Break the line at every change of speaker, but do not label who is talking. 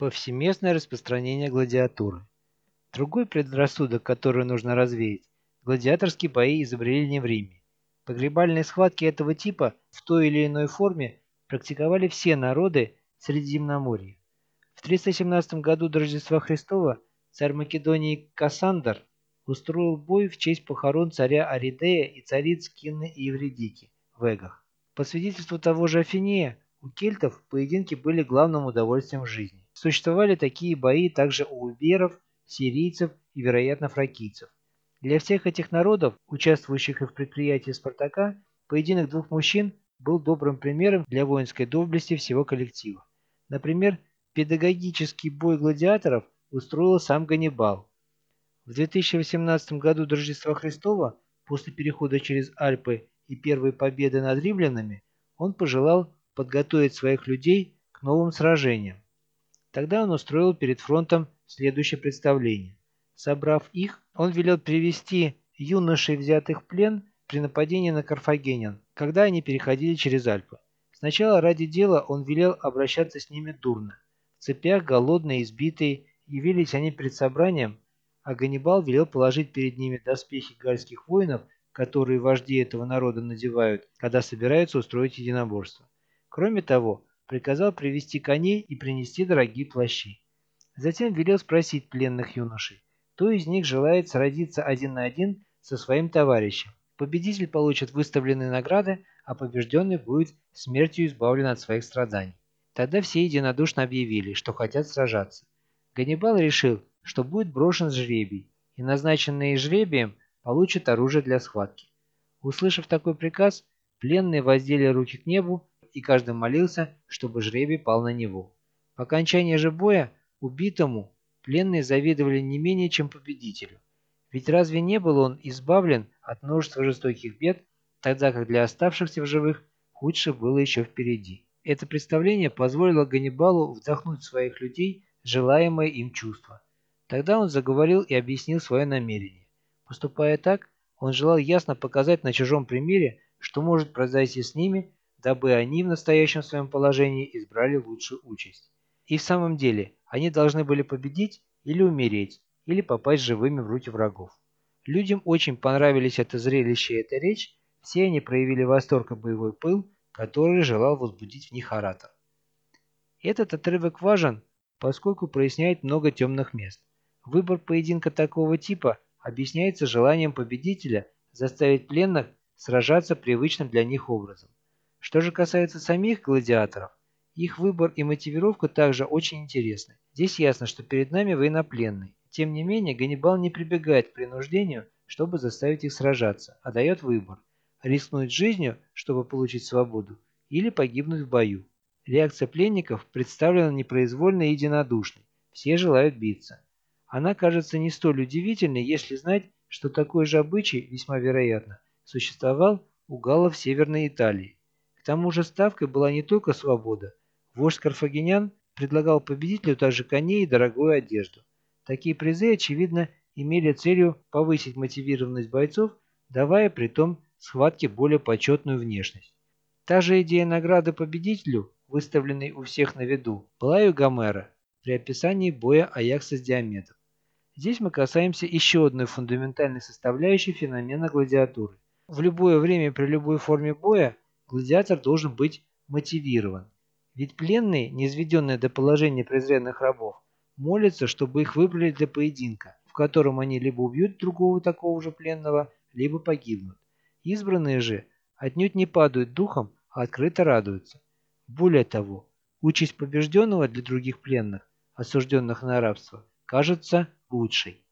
Повсеместное распространение гладиатуры. Другой предрассудок, который нужно развеять – гладиаторские бои изобрели не в Риме. Погребальные схватки этого типа в той или иной форме практиковали все народы Средиземноморья. В 317 году до Рождества Христова царь Македонии Кассандр устроил бой в честь похорон царя Аридея и цариц Кинны и Евредики в Эгах. По свидетельству того же Афинея, у кельтов поединки были главным удовольствием жизни. Существовали такие бои также у уберов, сирийцев и, вероятно, фракийцев. Для всех этих народов, участвующих в предприятии Спартака, поединок двух мужчин был добрым примером для воинской доблести всего коллектива. Например, педагогический бой гладиаторов устроил сам Ганнибал. В 2018 году до Рождества Христова, после перехода через Альпы и первой победы над римлянами, он пожелал подготовить своих людей к новым сражениям. Тогда он устроил перед фронтом следующее представление. Собрав их, он велел привести юношей, взятых в плен при нападении на карфагенян, когда они переходили через Альпы. Сначала ради дела он велел обращаться с ними дурно. В цепях, голодные, избитые, явились они перед собранием, а Ганнибал велел положить перед ними доспехи гальских воинов, которые вожди этого народа надевают, когда собираются устроить единоборство. Кроме того, приказал привести коней и принести дорогие плащи. Затем велел спросить пленных юношей, кто из них желает сразиться один на один со своим товарищем. Победитель получит выставленные награды, а побежденный будет смертью избавлен от своих страданий. Тогда все единодушно объявили, что хотят сражаться. Ганнибал решил, что будет брошен жребий, и назначенные жребием получат оружие для схватки. Услышав такой приказ, пленные воздели руки к небу и каждый молился, чтобы жребий пал на него. По окончании же боя убитому пленные завидовали не менее, чем победителю. Ведь разве не был он избавлен от множества жестоких бед, тогда как для оставшихся в живых худшее было еще впереди. Это представление позволило Ганнибалу вдохнуть в своих людей желаемое им чувство. Тогда он заговорил и объяснил свое намерение. Поступая так, он желал ясно показать на чужом примере, что может произойти с ними, дабы они в настоящем своем положении избрали лучшую участь. И в самом деле, они должны были победить или умереть, или попасть живыми в руки врагов. Людям очень понравились это зрелище и эта речь, все они проявили восторг и боевой пыл, который желал возбудить в них оратор. Этот отрывок важен, поскольку проясняет много темных мест. Выбор поединка такого типа объясняется желанием победителя заставить пленных сражаться привычным для них образом. Что же касается самих гладиаторов, их выбор и мотивировка также очень интересны. Здесь ясно, что перед нами военнопленный. Тем не менее, Ганнибал не прибегает к принуждению, чтобы заставить их сражаться, а дает выбор – рискнуть жизнью, чтобы получить свободу, или погибнуть в бою. Реакция пленников представлена непроизвольной и единодушной. Все желают биться. Она кажется не столь удивительной, если знать, что такой же обычай, весьма вероятно, существовал у галлов Северной Италии. К тому же ставкой была не только свобода. Вождь карфагенян предлагал победителю также коней и дорогую одежду. Такие призы, очевидно, имели целью повысить мотивированность бойцов, давая при том схватке более почетную внешность. Та же идея награды победителю, выставленной у всех на виду, была и у Гомера при описании боя Аякса с Диаметом. Здесь мы касаемся еще одной фундаментальной составляющей феномена гладиатуры. В любое время при любой форме боя гладиатор должен быть мотивирован. Ведь пленные, низведенные до положения презренных рабов, молятся, чтобы их выбрали для поединка, в котором они либо убьют другого такого же пленного, либо погибнут. Избранные же отнюдь не падают духом, а открыто радуются. Более того, участь побежденного для других пленных, осужденных на рабство, кажется лучшей.